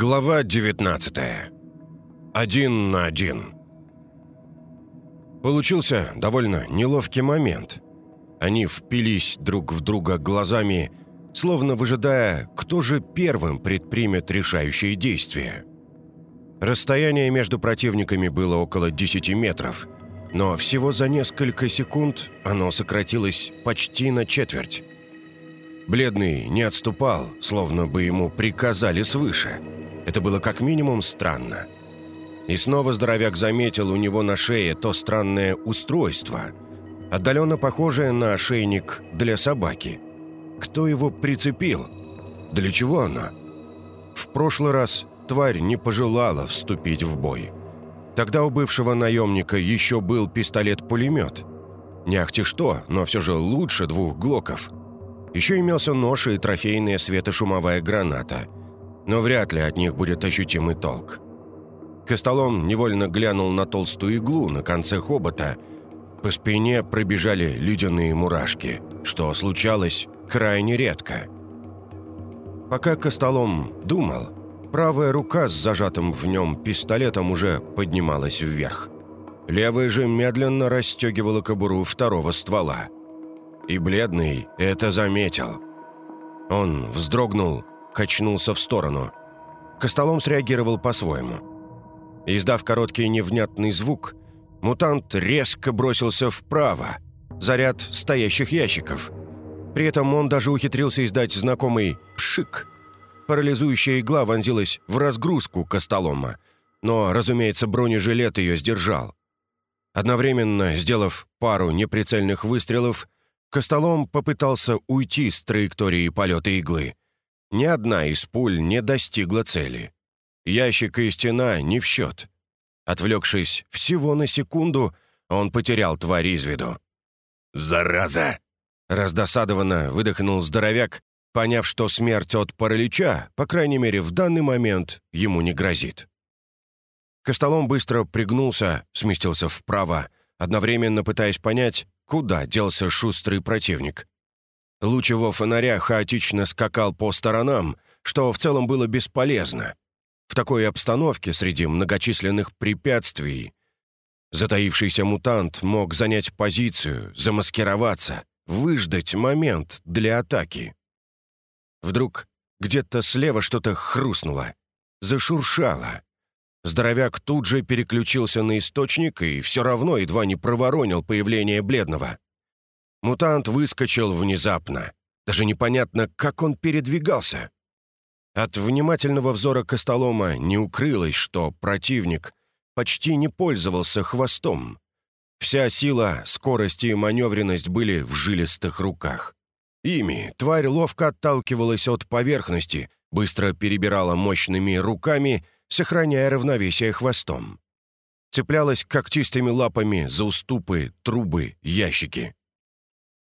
Глава 19. Один на один. Получился довольно неловкий момент. Они впились друг в друга глазами, словно выжидая, кто же первым предпримет решающие действия. Расстояние между противниками было около 10 метров, но всего за несколько секунд оно сократилось почти на четверть. Бледный не отступал, словно бы ему приказали свыше. Это было как минимум странно. И снова здоровяк заметил у него на шее то странное устройство, отдаленно похожее на ошейник для собаки. Кто его прицепил? Для чего оно? В прошлый раз тварь не пожелала вступить в бой. Тогда у бывшего наемника еще был пистолет-пулемет. Не ахти что, но все же лучше двух глоков. Еще имелся нож и трофейная светошумовая граната. Но вряд ли от них будет ощутимый толк. Костолом невольно глянул на толстую иглу на конце хобота. По спине пробежали ледяные мурашки, что случалось крайне редко. Пока Костолом думал, Правая рука с зажатым в нем пистолетом уже поднималась вверх. Левая же медленно расстегивала кобуру второго ствола. И бледный это заметил. Он вздрогнул, качнулся в сторону. Костолом среагировал по-своему. Издав короткий невнятный звук, мутант резко бросился вправо, за ряд стоящих ящиков. При этом он даже ухитрился издать знакомый «пшик», Парализующая игла вонзилась в разгрузку Костолома, но, разумеется, бронежилет ее сдержал. Одновременно, сделав пару неприцельных выстрелов, Костолом попытался уйти с траектории полета иглы. Ни одна из пуль не достигла цели. Ящик и стена не в счет. Отвлекшись всего на секунду, он потерял тварь из виду. «Зараза!» Раздосадованно выдохнул здоровяк поняв, что смерть от паралича, по крайней мере, в данный момент ему не грозит. Костолом быстро пригнулся, сместился вправо, одновременно пытаясь понять, куда делся шустрый противник. Луч его фонаря хаотично скакал по сторонам, что в целом было бесполезно. В такой обстановке среди многочисленных препятствий затаившийся мутант мог занять позицию, замаскироваться, выждать момент для атаки. Вдруг где-то слева что-то хрустнуло, зашуршало. Здоровяк тут же переключился на источник и все равно едва не проворонил появление бледного. Мутант выскочил внезапно. Даже непонятно, как он передвигался. От внимательного взора Костолома не укрылось, что противник почти не пользовался хвостом. Вся сила, скорость и маневренность были в жилистых руках. Ими тварь ловко отталкивалась от поверхности, быстро перебирала мощными руками, сохраняя равновесие хвостом. Цеплялась когтистыми лапами за уступы, трубы, ящики.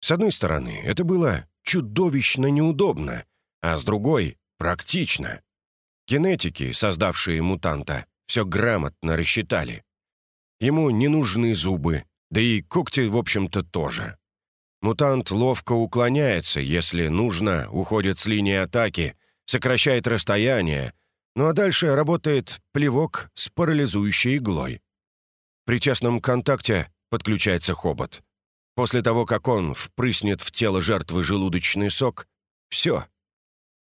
С одной стороны, это было чудовищно неудобно, а с другой — практично. Кинетики, создавшие мутанта, все грамотно рассчитали. Ему не нужны зубы, да и когти, в общем-то, тоже. Мутант ловко уклоняется, если нужно, уходит с линии атаки, сокращает расстояние, ну а дальше работает плевок с парализующей иглой. При частном контакте подключается хобот. После того, как он впрыснет в тело жертвы желудочный сок, все.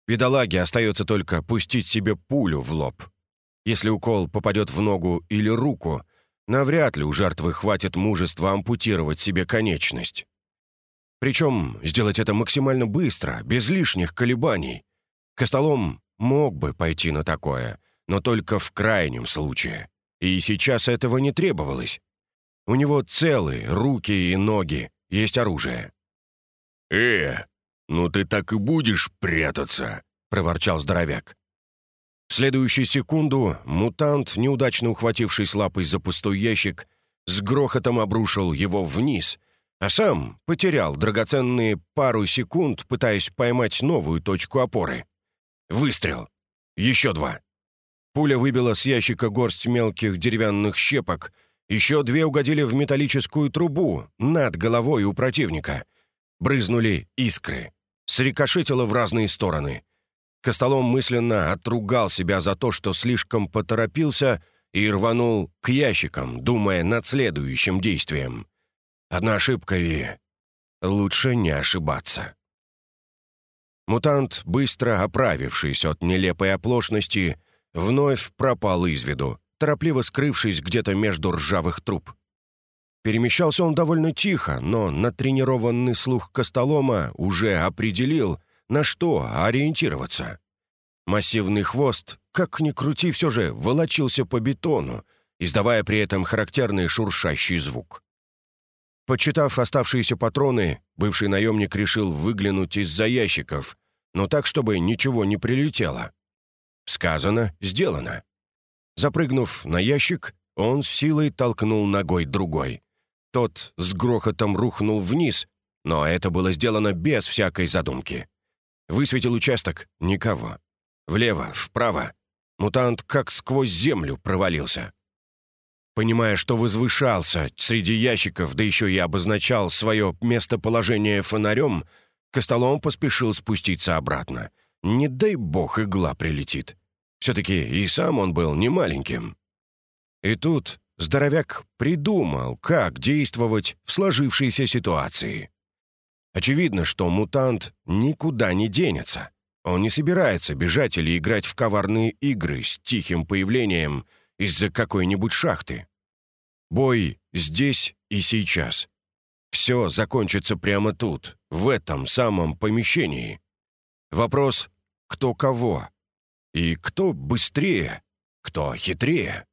Бедолаге остается только пустить себе пулю в лоб. Если укол попадет в ногу или руку, навряд ли у жертвы хватит мужества ампутировать себе конечность. Причем сделать это максимально быстро, без лишних колебаний. Костолом мог бы пойти на такое, но только в крайнем случае. И сейчас этого не требовалось. У него целые руки и ноги, есть оружие. «Э, ну ты так и будешь прятаться», — проворчал здоровяк. В следующую секунду мутант, неудачно ухватившись лапой за пустой ящик, с грохотом обрушил его вниз — а сам потерял драгоценные пару секунд, пытаясь поймать новую точку опоры. Выстрел. Еще два. Пуля выбила с ящика горсть мелких деревянных щепок, еще две угодили в металлическую трубу над головой у противника. Брызнули искры. Срикошетило в разные стороны. Костолом мысленно отругал себя за то, что слишком поторопился и рванул к ящикам, думая над следующим действием. Одна ошибка и... Лучше не ошибаться. Мутант, быстро оправившись от нелепой оплошности, вновь пропал из виду, торопливо скрывшись где-то между ржавых труб. Перемещался он довольно тихо, но натренированный слух Костолома уже определил, на что ориентироваться. Массивный хвост, как ни крути, все же волочился по бетону, издавая при этом характерный шуршащий звук. Почитав оставшиеся патроны, бывший наемник решил выглянуть из-за ящиков, но так, чтобы ничего не прилетело. Сказано, сделано. Запрыгнув на ящик, он с силой толкнул ногой другой. Тот с грохотом рухнул вниз, но это было сделано без всякой задумки. Высветил участок — никого. Влево, вправо. Мутант как сквозь землю провалился. Понимая, что возвышался среди ящиков, да еще и обозначал свое местоположение фонарем, Костолом поспешил спуститься обратно. Не дай бог игла прилетит. Все-таки и сам он был не маленьким. И тут здоровяк придумал, как действовать в сложившейся ситуации. Очевидно, что мутант никуда не денется. Он не собирается бежать или играть в коварные игры с тихим появлением из-за какой-нибудь шахты. Бой здесь и сейчас. Все закончится прямо тут, в этом самом помещении. Вопрос «кто кого?» И кто быстрее, кто хитрее.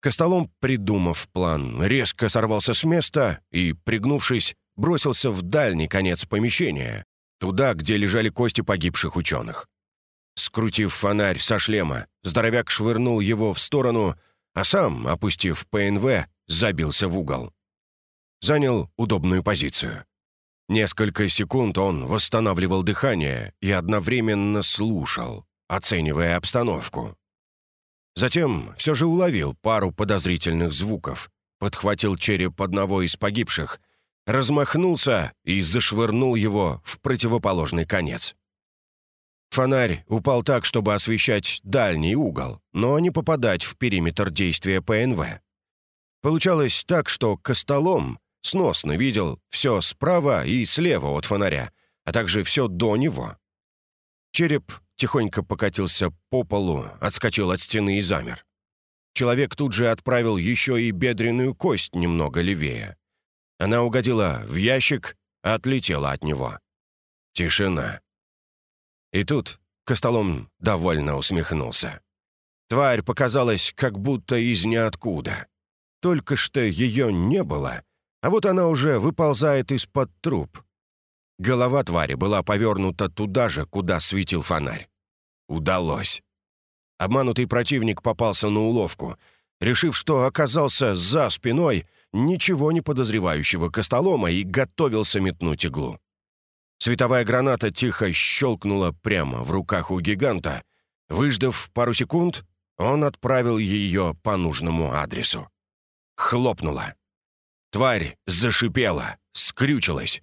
Костолом, придумав план, резко сорвался с места и, пригнувшись, бросился в дальний конец помещения, туда, где лежали кости погибших ученых. Скрутив фонарь со шлема, здоровяк швырнул его в сторону, а сам, опустив ПНВ, забился в угол. Занял удобную позицию. Несколько секунд он восстанавливал дыхание и одновременно слушал, оценивая обстановку. Затем все же уловил пару подозрительных звуков, подхватил череп одного из погибших — размахнулся и зашвырнул его в противоположный конец. Фонарь упал так, чтобы освещать дальний угол, но не попадать в периметр действия ПНВ. Получалось так, что Костолом сносно видел все справа и слева от фонаря, а также все до него. Череп тихонько покатился по полу, отскочил от стены и замер. Человек тут же отправил еще и бедренную кость немного левее. Она угодила в ящик, отлетела от него. Тишина. И тут Костолом довольно усмехнулся. Тварь показалась как будто из ниоткуда. Только что ее не было, а вот она уже выползает из-под труп. Голова твари была повернута туда же, куда светил фонарь. Удалось. Обманутый противник попался на уловку. Решив, что оказался за спиной, ничего не подозревающего костолома и готовился метнуть иглу. Световая граната тихо щелкнула прямо в руках у гиганта. Выждав пару секунд, он отправил ее по нужному адресу. Хлопнула. Тварь зашипела, скрючилась.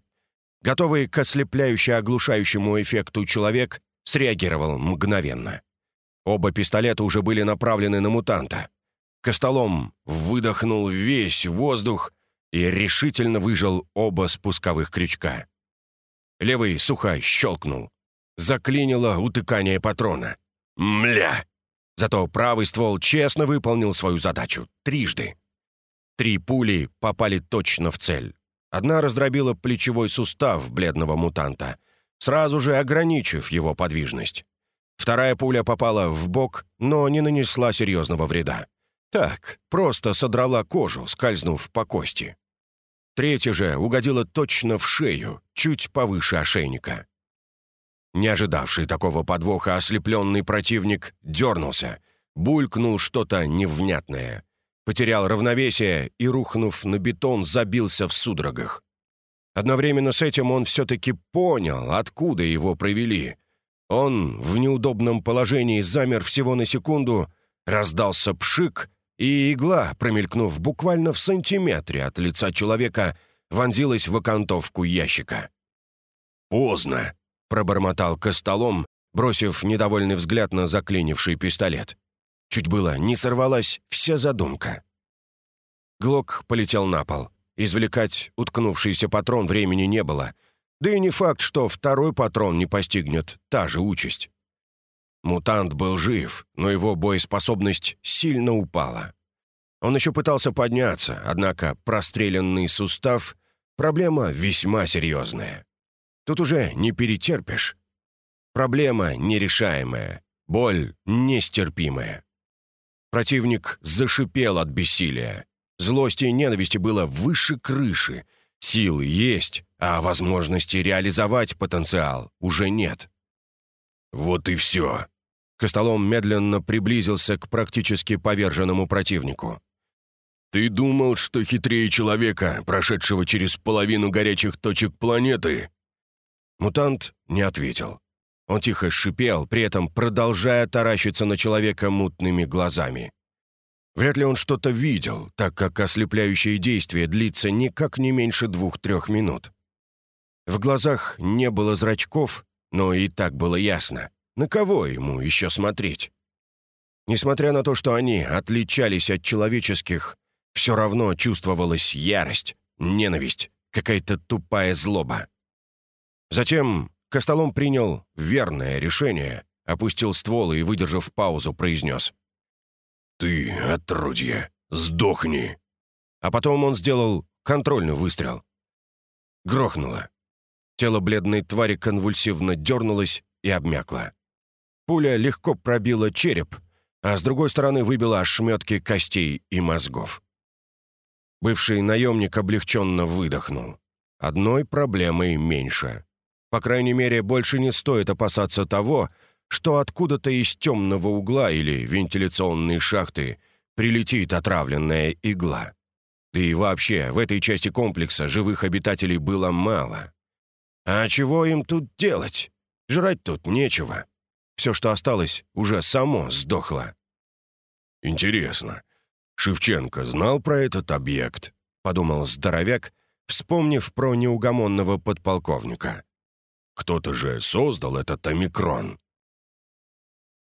Готовый к ослепляюще оглушающему эффекту человек среагировал мгновенно. Оба пистолета уже были направлены на мутанта. Костолом выдохнул весь воздух и решительно выжал оба спусковых крючка. Левый сухо щелкнул. Заклинило утыкание патрона. «Мля!» Зато правый ствол честно выполнил свою задачу. Трижды. Три пули попали точно в цель. Одна раздробила плечевой сустав бледного мутанта, сразу же ограничив его подвижность. Вторая пуля попала в бок, но не нанесла серьезного вреда. Так, просто содрала кожу, скользнув по кости. Третья же угодила точно в шею, чуть повыше ошейника. Не ожидавший такого подвоха ослепленный противник дернулся, булькнул что-то невнятное, потерял равновесие и, рухнув на бетон, забился в судорогах. Одновременно с этим он все-таки понял, откуда его провели. Он в неудобном положении замер всего на секунду, раздался пшик, и игла, промелькнув буквально в сантиметре от лица человека, вонзилась в окантовку ящика. «Поздно», — пробормотал Костолом, бросив недовольный взгляд на заклинивший пистолет. Чуть было не сорвалась вся задумка. Глок полетел на пол. Извлекать уткнувшийся патрон времени не было. Да и не факт, что второй патрон не постигнет та же участь. Мутант был жив, но его боеспособность сильно упала. Он еще пытался подняться, однако простреленный сустав — проблема весьма серьезная. Тут уже не перетерпишь. Проблема нерешаемая, боль нестерпимая. Противник зашипел от бессилия. Злости и ненависти было выше крыши. Силы есть, а возможности реализовать потенциал уже нет. «Вот и все». Костолом медленно приблизился к практически поверженному противнику. «Ты думал, что хитрее человека, прошедшего через половину горячих точек планеты?» Мутант не ответил. Он тихо шипел, при этом продолжая таращиться на человека мутными глазами. Вряд ли он что-то видел, так как ослепляющее действие длится никак не меньше двух-трех минут. В глазах не было зрачков, но и так было ясно, на кого ему еще смотреть. Несмотря на то, что они отличались от человеческих, все равно чувствовалась ярость, ненависть, какая-то тупая злоба. Затем Костолом принял верное решение, опустил ствол и, выдержав паузу, произнес — «Ты, отродье, сдохни!» А потом он сделал контрольный выстрел. Грохнуло. Тело бледной твари конвульсивно дернулось и обмякло. Пуля легко пробила череп, а с другой стороны выбила ошметки костей и мозгов. Бывший наемник облегченно выдохнул. Одной проблемой меньше. По крайней мере, больше не стоит опасаться того, что откуда-то из темного угла или вентиляционной шахты прилетит отравленная игла. И вообще, в этой части комплекса живых обитателей было мало. А чего им тут делать? Жрать тут нечего. Все, что осталось, уже само сдохло. «Интересно, Шевченко знал про этот объект?» — подумал здоровяк, вспомнив про неугомонного подполковника. «Кто-то же создал этот омикрон».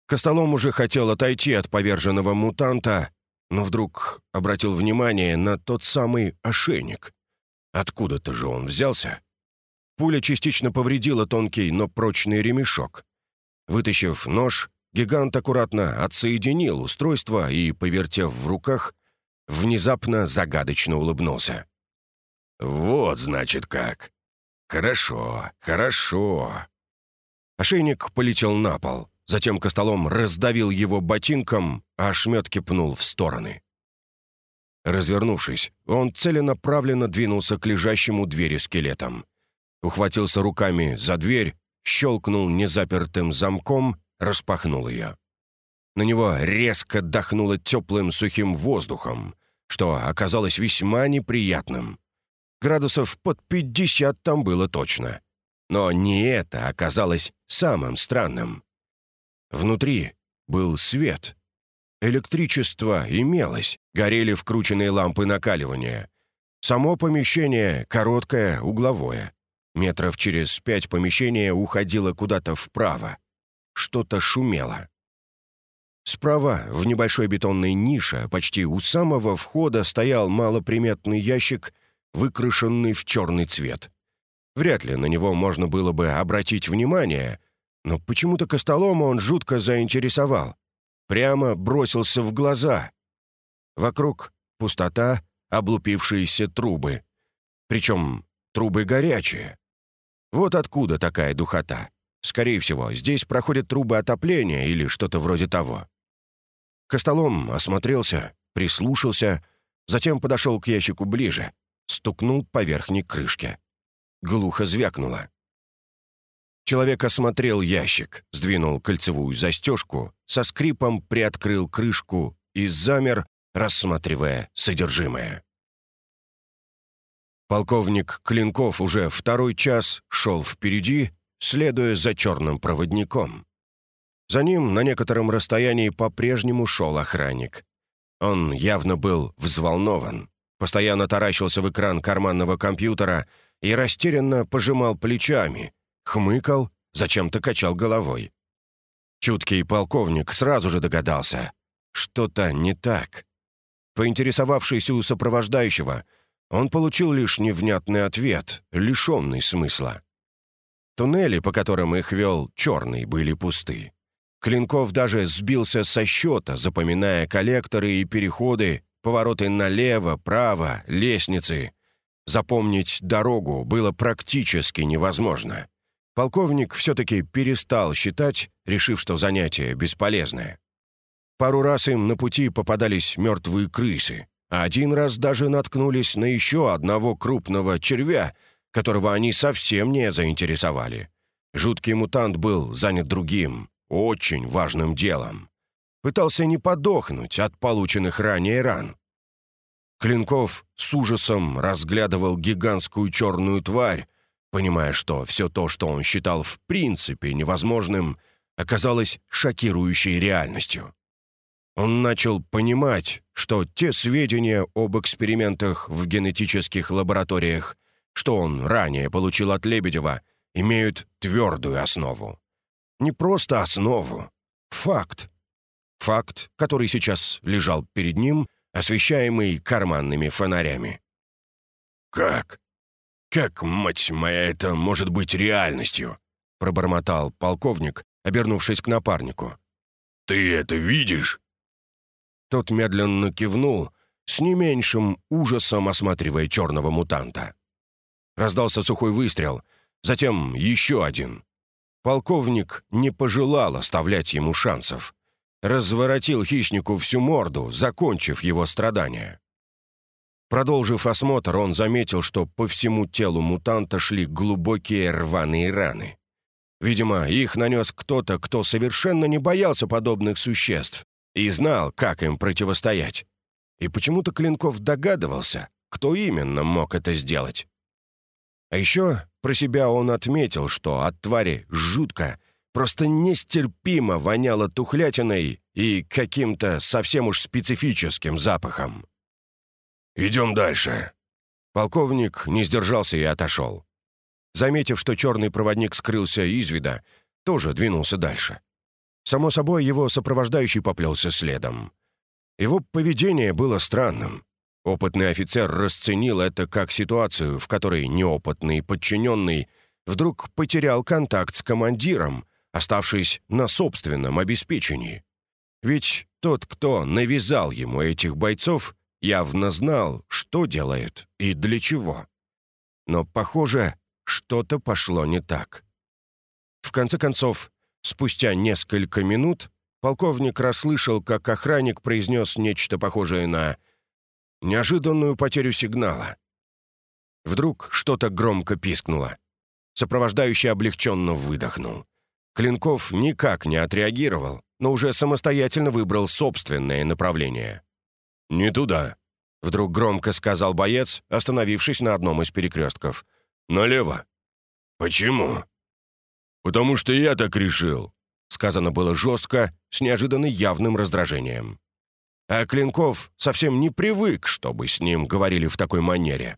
Костолом уже хотел отойти от поверженного мутанта, но вдруг обратил внимание на тот самый ошейник. Откуда-то же он взялся. Пуля частично повредила тонкий, но прочный ремешок. Вытащив нож, гигант аккуратно отсоединил устройство и, повертев в руках, внезапно загадочно улыбнулся. «Вот, значит, как. Хорошо, хорошо». Ошейник полетел на пол. Затем Костолом раздавил его ботинком, а ошметки пнул в стороны. Развернувшись, он целенаправленно двинулся к лежащему двери скелетам. Ухватился руками за дверь, щелкнул незапертым замком, распахнул ее. На него резко дохнуло теплым сухим воздухом, что оказалось весьма неприятным. Градусов под пятьдесят там было точно. Но не это оказалось самым странным. Внутри был свет. Электричество имелось, горели вкрученные лампы накаливания. Само помещение короткое, угловое. Метров через пять помещение уходило куда-то вправо. Что-то шумело. Справа, в небольшой бетонной нише, почти у самого входа, стоял малоприметный ящик, выкрашенный в черный цвет. Вряд ли на него можно было бы обратить внимание, но почему-то Костолома он жутко заинтересовал. Прямо бросился в глаза. Вокруг пустота, облупившиеся трубы. Причем трубы горячие. Вот откуда такая духота. Скорее всего, здесь проходят трубы отопления или что-то вроде того. Костолом осмотрелся, прислушался, затем подошел к ящику ближе, стукнул по верхней крышке. Глухо звякнуло. Человек осмотрел ящик, сдвинул кольцевую застежку, со скрипом приоткрыл крышку и замер, рассматривая содержимое. Полковник Клинков уже второй час шел впереди, следуя за черным проводником. За ним на некотором расстоянии по-прежнему шел охранник. Он явно был взволнован, постоянно таращился в экран карманного компьютера и растерянно пожимал плечами, хмыкал, зачем-то качал головой. Чуткий полковник сразу же догадался. Что-то не так. Поинтересовавшись у сопровождающего, он получил лишь невнятный ответ, лишенный смысла. Туннели, по которым их вел черный, были пусты. Клинков даже сбился со счета, запоминая коллекторы и переходы, повороты налево, право, лестницы. Запомнить дорогу было практически невозможно. Полковник все-таки перестал считать, решив, что занятие бесполезное. Пару раз им на пути попадались мертвые крысы, а один раз даже наткнулись на еще одного крупного червя, которого они совсем не заинтересовали. Жуткий мутант был занят другим, очень важным делом. Пытался не подохнуть от полученных ранее ран. Клинков с ужасом разглядывал гигантскую черную тварь, понимая, что все то, что он считал в принципе невозможным, оказалось шокирующей реальностью он начал понимать, что те сведения об экспериментах в генетических лабораториях, что он ранее получил от Лебедева, имеют твердую основу. Не просто основу, факт. Факт, который сейчас лежал перед ним, освещаемый карманными фонарями. «Как? Как, мать моя, это может быть реальностью?» пробормотал полковник, обернувшись к напарнику. «Ты это видишь?» Тот медленно кивнул, с не меньшим ужасом осматривая черного мутанта. Раздался сухой выстрел, затем еще один. Полковник не пожелал оставлять ему шансов. Разворотил хищнику всю морду, закончив его страдания. Продолжив осмотр, он заметил, что по всему телу мутанта шли глубокие рваные раны. Видимо, их нанес кто-то, кто совершенно не боялся подобных существ и знал, как им противостоять. И почему-то Клинков догадывался, кто именно мог это сделать. А еще про себя он отметил, что от твари жутко, просто нестерпимо воняло тухлятиной и каким-то совсем уж специфическим запахом. «Идем дальше». Полковник не сдержался и отошел. Заметив, что черный проводник скрылся из вида, тоже двинулся дальше. Само собой, его сопровождающий поплелся следом. Его поведение было странным. Опытный офицер расценил это как ситуацию, в которой неопытный подчиненный вдруг потерял контакт с командиром, оставшись на собственном обеспечении. Ведь тот, кто навязал ему этих бойцов, явно знал, что делает и для чего. Но, похоже, что-то пошло не так. В конце концов, Спустя несколько минут полковник расслышал, как охранник произнес нечто похожее на неожиданную потерю сигнала. Вдруг что-то громко пискнуло. Сопровождающий облегченно выдохнул. Клинков никак не отреагировал, но уже самостоятельно выбрал собственное направление. «Не туда», — вдруг громко сказал боец, остановившись на одном из перекрестков. «Налево». «Почему?» «Потому что я так решил», — сказано было жестко, с неожиданно явным раздражением. А Клинков совсем не привык, чтобы с ним говорили в такой манере.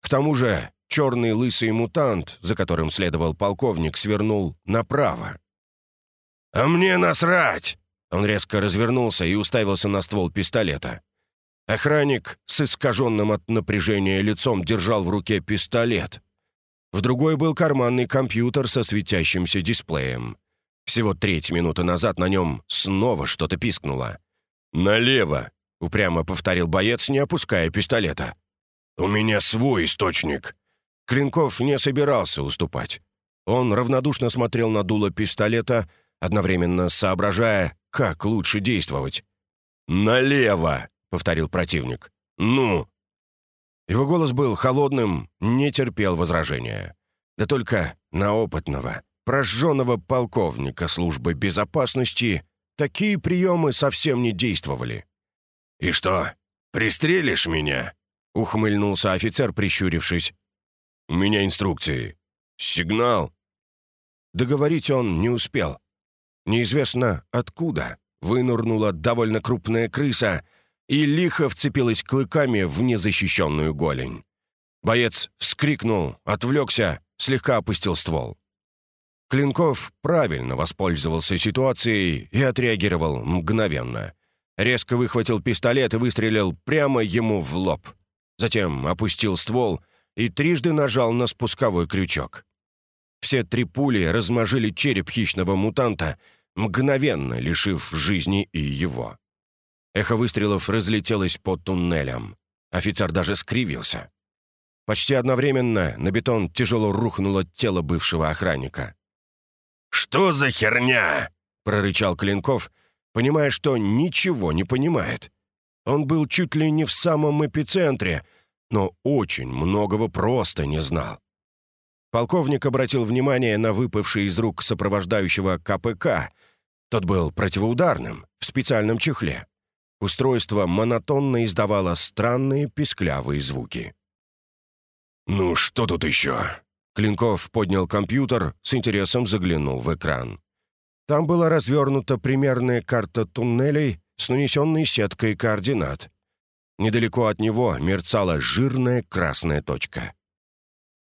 К тому же черный лысый мутант, за которым следовал полковник, свернул направо. «А мне насрать!» Он резко развернулся и уставился на ствол пистолета. Охранник с искаженным от напряжения лицом держал в руке пистолет, в другой был карманный компьютер со светящимся дисплеем. Всего треть минуты назад на нем снова что-то пискнуло. «Налево!» — упрямо повторил боец, не опуская пистолета. «У меня свой источник!» Клинков не собирался уступать. Он равнодушно смотрел на дуло пистолета, одновременно соображая, как лучше действовать. «Налево!» — повторил противник. «Ну, его голос был холодным, не терпел возражения. Да только на опытного, прожженного полковника службы безопасности такие приемы совсем не действовали. «И что, пристрелишь меня?» — ухмыльнулся офицер, прищурившись. «У меня инструкции. Сигнал». Договорить он не успел. Неизвестно откуда вынырнула довольно крупная крыса — и лихо вцепилась клыками в незащищенную голень. Боец вскрикнул, отвлекся, слегка опустил ствол. Клинков правильно воспользовался ситуацией и отреагировал мгновенно. Резко выхватил пистолет и выстрелил прямо ему в лоб. Затем опустил ствол и трижды нажал на спусковой крючок. Все три пули размажили череп хищного мутанта, мгновенно лишив жизни и его. Эхо выстрелов разлетелось по туннелям. Офицер даже скривился. Почти одновременно на бетон тяжело рухнуло тело бывшего охранника. «Что за херня?» — прорычал Клинков, понимая, что ничего не понимает. Он был чуть ли не в самом эпицентре, но очень многого просто не знал. Полковник обратил внимание на выпавший из рук сопровождающего КПК. Тот был противоударным, в специальном чехле. Устройство монотонно издавало странные писклявые звуки. «Ну, что тут еще?» Клинков поднял компьютер, с интересом заглянул в экран. Там была развернута примерная карта туннелей с нанесенной сеткой координат. Недалеко от него мерцала жирная красная точка.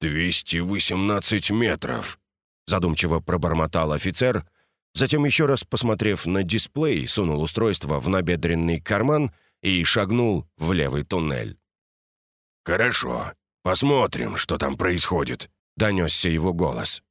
«218 метров», — задумчиво пробормотал офицер, затем еще раз посмотрев на дисплей, сунул устройство в набедренный карман и шагнул в левый туннель. «Хорошо, посмотрим, что там происходит», — донесся его голос.